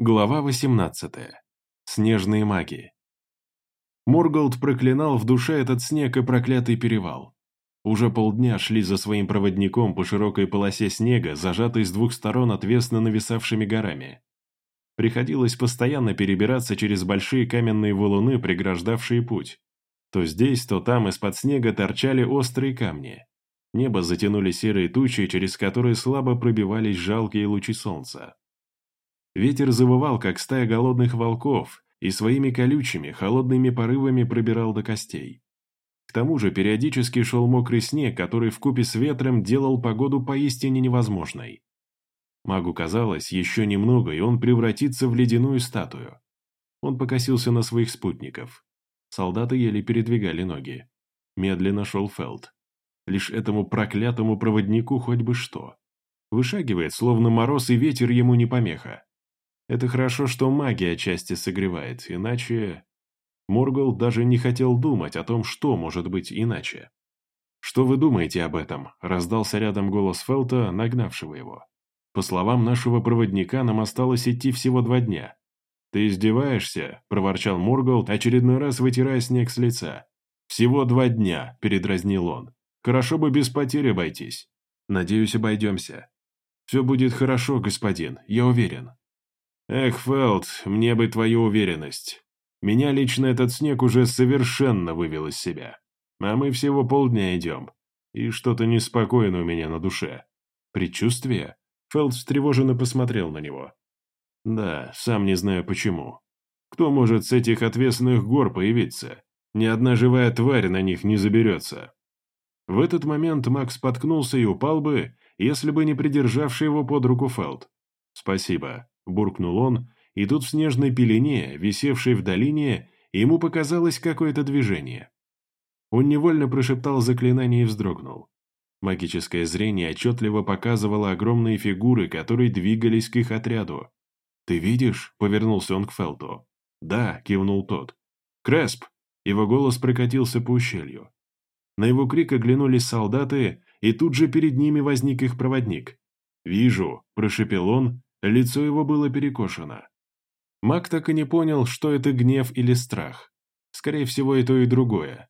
Глава 18. Снежные маги. Морголд проклинал в душе этот снег и проклятый перевал. Уже полдня шли за своим проводником по широкой полосе снега, зажатой с двух сторон отвесно нависавшими горами. Приходилось постоянно перебираться через большие каменные валуны, преграждавшие путь. То здесь, то там из-под снега торчали острые камни. Небо затянули серые тучи, через которые слабо пробивались жалкие лучи солнца. Ветер завывал, как стая голодных волков, и своими колючими, холодными порывами пробирал до костей. К тому же периодически шел мокрый снег, который вкупе с ветром делал погоду поистине невозможной. Магу казалось, еще немного, и он превратится в ледяную статую. Он покосился на своих спутников. Солдаты еле передвигали ноги. Медленно шел Фелд. Лишь этому проклятому проводнику хоть бы что. Вышагивает, словно мороз и ветер ему не помеха. Это хорошо, что магия отчасти согревает, иначе... Моргал даже не хотел думать о том, что может быть иначе. «Что вы думаете об этом?» – раздался рядом голос Фелта, нагнавшего его. «По словам нашего проводника, нам осталось идти всего два дня». «Ты издеваешься?» – проворчал Моргал, очередной раз вытирая снег с лица. «Всего два дня», – передразнил он. «Хорошо бы без потерь обойтись». «Надеюсь, обойдемся». «Все будет хорошо, господин, я уверен». Эх, Фелд, мне бы твою уверенность. Меня лично этот снег уже совершенно вывел из себя. А мы всего полдня идем. И что-то неспокойно у меня на душе. Предчувствие? Фелд встревоженно посмотрел на него. Да, сам не знаю почему. Кто может с этих отвесных гор появиться? Ни одна живая тварь на них не заберется. В этот момент Макс споткнулся и упал бы, если бы не придержавший его под руку Фелд. «Спасибо», – буркнул он, и тут в снежной пелене, висевшей в долине, ему показалось какое-то движение. Он невольно прошептал заклинание и вздрогнул. Магическое зрение отчетливо показывало огромные фигуры, которые двигались к их отряду. «Ты видишь?» – повернулся он к Фелту. «Да», – кивнул тот. «Кресп!» – его голос прокатился по ущелью. На его крик оглянулись солдаты, и тут же перед ними возник их проводник. «Вижу», – прошепел он, Лицо его было перекошено. Маг так и не понял, что это гнев или страх. Скорее всего, и то, и другое.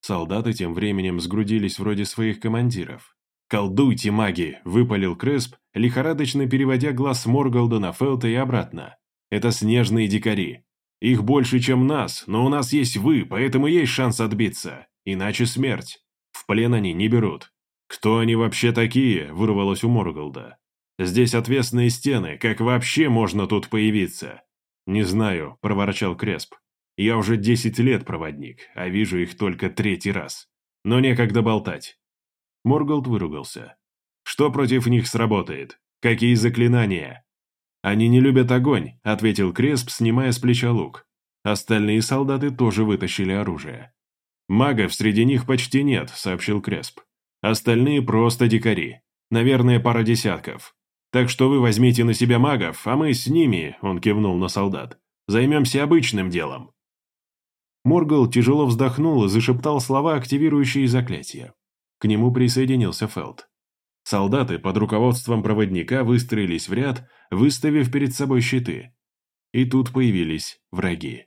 Солдаты тем временем сгрудились вроде своих командиров. «Колдуйте, маги!» – выпалил Кресп, лихорадочно переводя глаз Морголда на Фелта и обратно. «Это снежные дикари. Их больше, чем нас, но у нас есть вы, поэтому есть шанс отбиться. Иначе смерть. В плен они не берут». «Кто они вообще такие?» – вырвалось у Морголда. Здесь отвесные стены, как вообще можно тут появиться?» «Не знаю», – проворчал Кресп. «Я уже десять лет проводник, а вижу их только третий раз. Но некогда болтать». Морголд выругался. «Что против них сработает? Какие заклинания?» «Они не любят огонь», – ответил Кресп, снимая с плеча лук. Остальные солдаты тоже вытащили оружие. «Магов среди них почти нет», – сообщил Кресп. «Остальные просто дикари. Наверное, пара десятков. Так что вы возьмите на себя магов, а мы с ними, он кивнул на солдат, займемся обычным делом. Моргал тяжело вздохнул и зашептал слова, активирующие заклятие. К нему присоединился Фелд. Солдаты под руководством проводника выстроились в ряд, выставив перед собой щиты. И тут появились враги.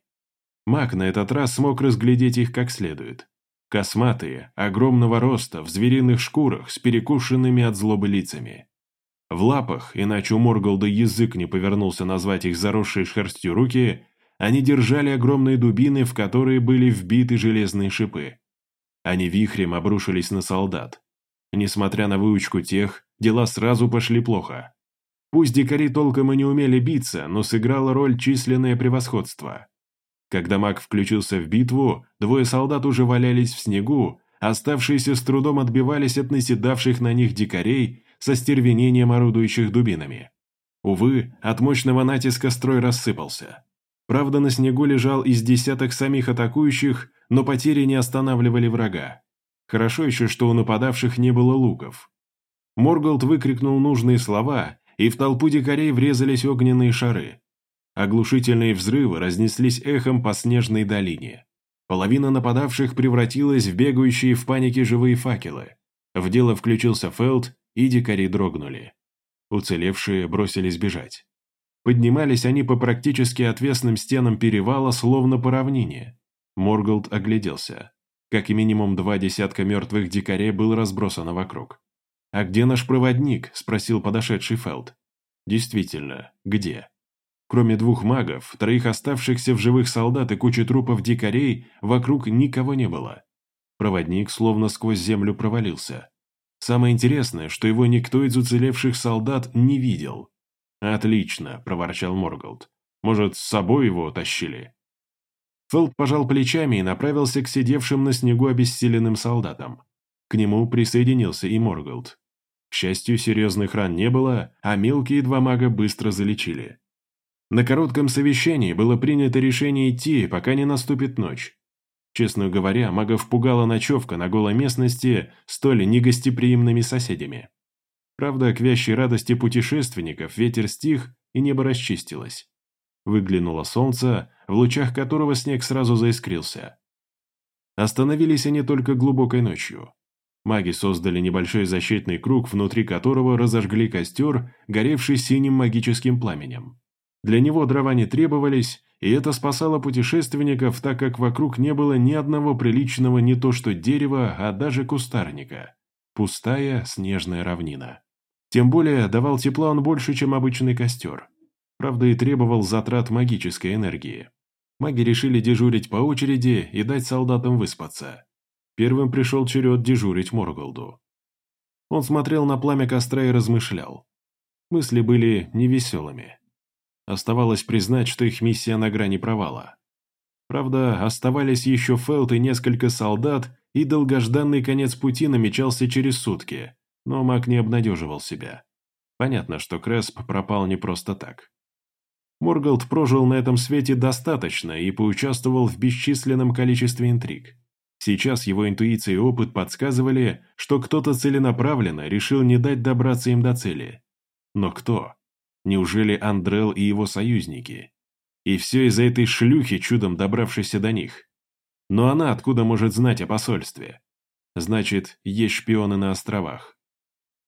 Маг на этот раз смог разглядеть их как следует. Косматые, огромного роста, в звериных шкурах, с перекушенными от злобы лицами. В лапах, иначе у Морголда язык не повернулся назвать их заросшие шерстью руки, они держали огромные дубины, в которые были вбиты железные шипы. Они вихрем обрушились на солдат. Несмотря на выучку тех, дела сразу пошли плохо. Пусть дикари толком и не умели биться, но сыграло роль численное превосходство. Когда маг включился в битву, двое солдат уже валялись в снегу, оставшиеся с трудом отбивались от наседавших на них дикарей со стервенением орудующих дубинами. Увы, от мощного натиска строй рассыпался. Правда, на снегу лежал из десяток самих атакующих, но потери не останавливали врага. Хорошо еще, что у нападавших не было луков. Морголд выкрикнул нужные слова, и в толпу дикарей врезались огненные шары. Оглушительные взрывы разнеслись эхом по снежной долине. Половина нападавших превратилась в бегающие в панике живые факелы. В дело включился Фелд, и дикари дрогнули. Уцелевшие бросились бежать. Поднимались они по практически отвесным стенам перевала, словно по равнине. Морголд огляделся. Как и минимум два десятка мертвых дикарей было разбросано вокруг. «А где наш проводник?» – спросил подошедший Фелд. «Действительно, где?» Кроме двух магов, троих оставшихся в живых солдат и кучи трупов дикарей, вокруг никого не было. Проводник словно сквозь землю провалился. Самое интересное, что его никто из уцелевших солдат не видел. «Отлично», – проворчал Морголд. «Может, с собой его тащили?» Фелд пожал плечами и направился к сидевшим на снегу обессиленным солдатам. К нему присоединился и Морголд. К счастью, серьезных ран не было, а мелкие два мага быстро залечили. На коротком совещании было принято решение идти, пока не наступит ночь. Честно говоря, магов пугала ночевка на голой местности столь негостеприимными соседями. Правда, к вящей радости путешественников ветер стих и небо расчистилось. Выглянуло солнце, в лучах которого снег сразу заискрился. Остановились они только глубокой ночью. Маги создали небольшой защитный круг, внутри которого разожгли костер, горевший синим магическим пламенем. Для него дрова не требовались, и это спасало путешественников, так как вокруг не было ни одного приличного не то что дерева, а даже кустарника. Пустая снежная равнина. Тем более давал тепла он больше, чем обычный костер. Правда, и требовал затрат магической энергии. Маги решили дежурить по очереди и дать солдатам выспаться. Первым пришел черед дежурить Морголду. Он смотрел на пламя костра и размышлял. Мысли были невеселыми. Оставалось признать, что их миссия на грани провала. Правда, оставались еще Фелт и несколько солдат, и долгожданный конец пути намечался через сутки, но маг не обнадеживал себя. Понятно, что Кресп пропал не просто так. Моргалд прожил на этом свете достаточно и поучаствовал в бесчисленном количестве интриг. Сейчас его интуиция и опыт подсказывали, что кто-то целенаправленно решил не дать добраться им до цели. Но кто? Неужели Андрел и его союзники? И все из-за этой шлюхи, чудом добравшейся до них. Но она откуда может знать о посольстве? Значит, есть шпионы на островах.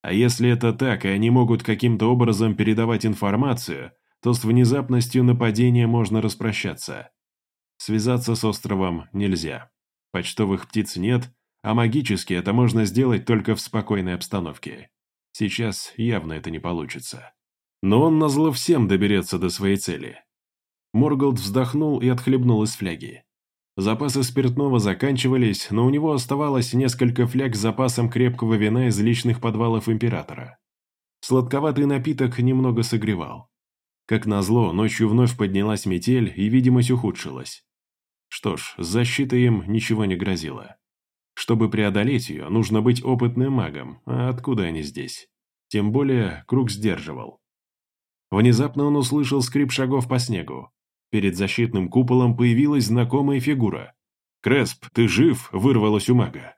А если это так, и они могут каким-то образом передавать информацию, то с внезапностью нападения можно распрощаться. Связаться с островом нельзя. Почтовых птиц нет, а магически это можно сделать только в спокойной обстановке. Сейчас явно это не получится. Но он назло всем доберется до своей цели. Морголд вздохнул и отхлебнул из фляги. Запасы спиртного заканчивались, но у него оставалось несколько фляг с запасом крепкого вина из личных подвалов императора. Сладковатый напиток немного согревал. Как назло, ночью вновь поднялась метель, и видимость ухудшилась. Что ж, защита им ничего не грозила. Чтобы преодолеть ее, нужно быть опытным магом, а откуда они здесь? Тем более, круг сдерживал. Внезапно он услышал скрип шагов по снегу. Перед защитным куполом появилась знакомая фигура. «Кресп, ты жив?» – вырвалось у мага.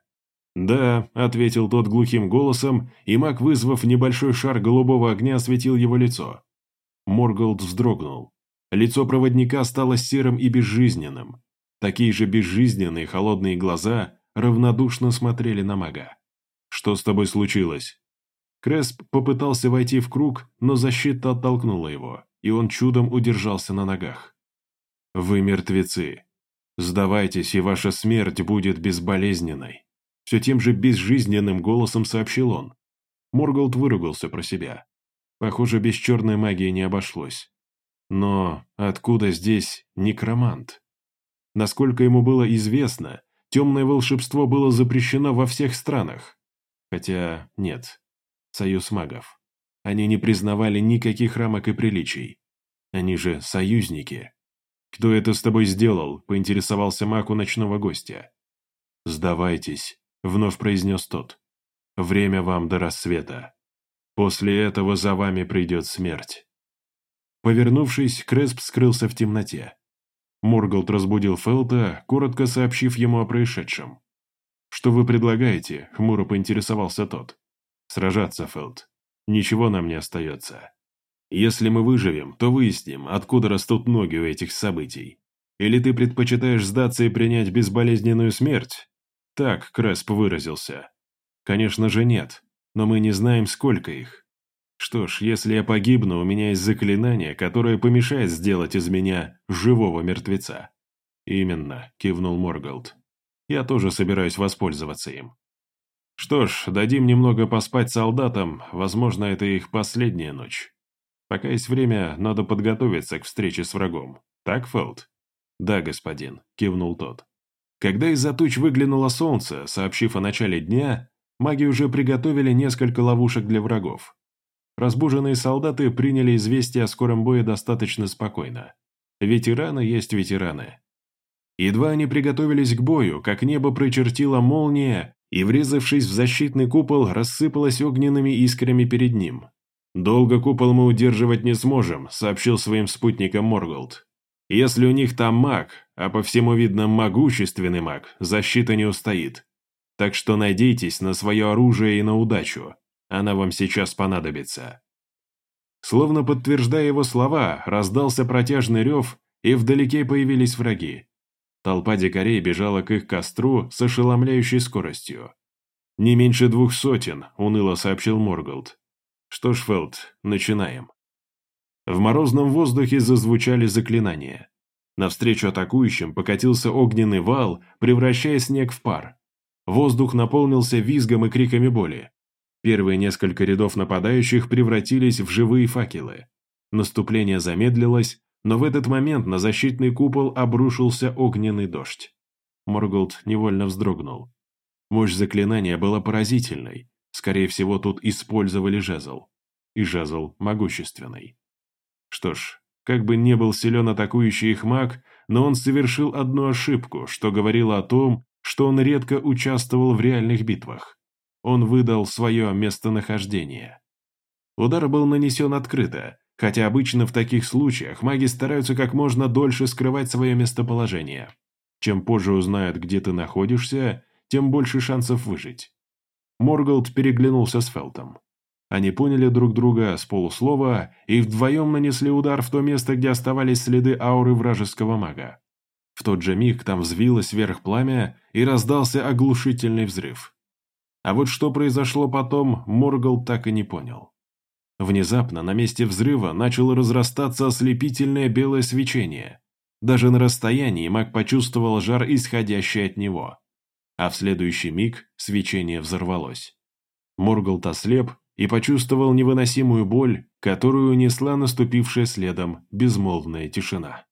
«Да», – ответил тот глухим голосом, и маг, вызвав небольшой шар голубого огня, осветил его лицо. Морголд вздрогнул. Лицо проводника стало серым и безжизненным. Такие же безжизненные холодные глаза равнодушно смотрели на мага. «Что с тобой случилось?» Кресп попытался войти в круг, но защита оттолкнула его, и он чудом удержался на ногах. «Вы мертвецы. Сдавайтесь, и ваша смерть будет безболезненной», все тем же безжизненным голосом сообщил он. Морголд выругался про себя. Похоже, без черной магии не обошлось. Но откуда здесь некромант? Насколько ему было известно, темное волшебство было запрещено во всех странах. Хотя нет, союз магов. Они не признавали никаких рамок и приличий. Они же союзники. «Кто это с тобой сделал?» – поинтересовался маг у ночного гостя. «Сдавайтесь», – вновь произнес тот. «Время вам до рассвета». После этого за вами придет смерть». Повернувшись, Кресп скрылся в темноте. Моргалд разбудил Фелта, коротко сообщив ему о происшедшем. «Что вы предлагаете?» – хмуро поинтересовался тот. «Сражаться, Фелт. Ничего нам не остается. Если мы выживем, то выясним, откуда растут ноги у этих событий. Или ты предпочитаешь сдаться и принять безболезненную смерть?» Так Кресп выразился. «Конечно же нет но мы не знаем, сколько их. Что ж, если я погибну, у меня есть заклинание, которое помешает сделать из меня живого мертвеца. Именно, кивнул Морголд. Я тоже собираюсь воспользоваться им. Что ж, дадим немного поспать солдатам, возможно, это их последняя ночь. Пока есть время, надо подготовиться к встрече с врагом. Так, Фелд? Да, господин, кивнул тот. Когда из-за туч выглянуло солнце, сообщив о начале дня, маги уже приготовили несколько ловушек для врагов. Разбуженные солдаты приняли известие о скором бое достаточно спокойно. Ветераны есть ветераны. Едва они приготовились к бою, как небо прочертила молния, и, врезавшись в защитный купол, рассыпалась огненными искрами перед ним. «Долго купол мы удерживать не сможем», — сообщил своим спутникам Морголд. «Если у них там маг, а по всему видно могущественный маг, защита не устоит. Так что надейтесь на свое оружие и на удачу. Она вам сейчас понадобится». Словно подтверждая его слова, раздался протяжный рев, и вдалеке появились враги. Толпа дикарей бежала к их костру с ошеломляющей скоростью. «Не меньше двух сотен», — уныло сообщил Морголд. «Что ж, Фелд, начинаем». В морозном воздухе зазвучали заклинания. Навстречу атакующим покатился огненный вал, превращая снег в пар. Воздух наполнился визгом и криками боли. Первые несколько рядов нападающих превратились в живые факелы. Наступление замедлилось, но в этот момент на защитный купол обрушился огненный дождь. Морголд невольно вздрогнул. Мощь заклинания была поразительной. Скорее всего, тут использовали жезл. И жезл могущественный. Что ж, как бы не был силен атакующий их маг, но он совершил одну ошибку, что говорило о том, что он редко участвовал в реальных битвах. Он выдал свое местонахождение. Удар был нанесен открыто, Хотя обычно в таких случаях маги стараются как можно дольше скрывать свое местоположение. Чем позже узнают, где ты находишься, тем больше шансов выжить. Морголд переглянулся с Фелтом. Они поняли друг друга с полуслова и вдвоем нанесли удар в то место, где оставались следы ауры вражеского мага. В тот же миг там взвилось вверх пламя и раздался оглушительный взрыв. А вот что произошло потом, Моргал так и не понял. Внезапно на месте взрыва начало разрастаться ослепительное белое свечение. Даже на расстоянии маг почувствовал жар, исходящий от него. А в следующий миг свечение взорвалось. Моргалт ослеп и почувствовал невыносимую боль, которую несла наступившая следом безмолвная тишина.